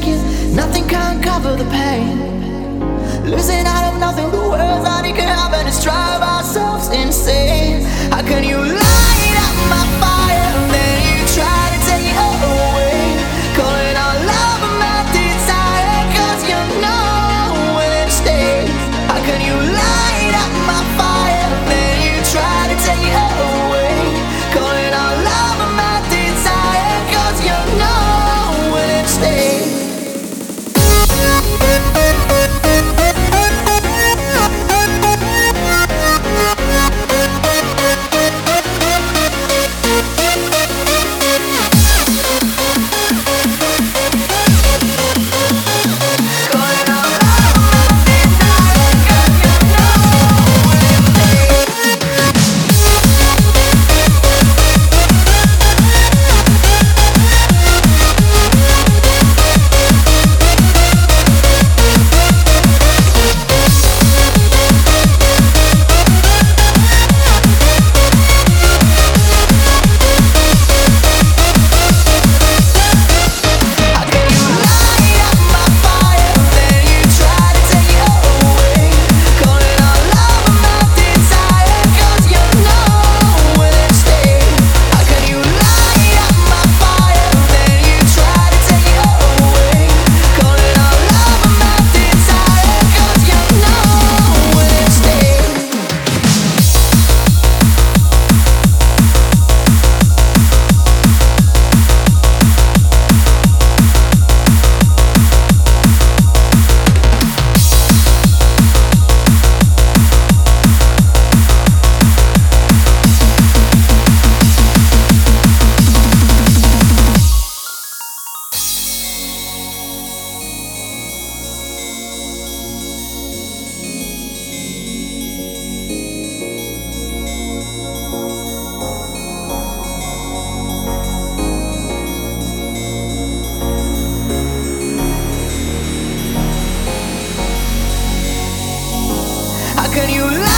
take it. Nothing can cover the pain. Losing out of nothing, the world's not even have, Let's drive ourselves insane. How can you can you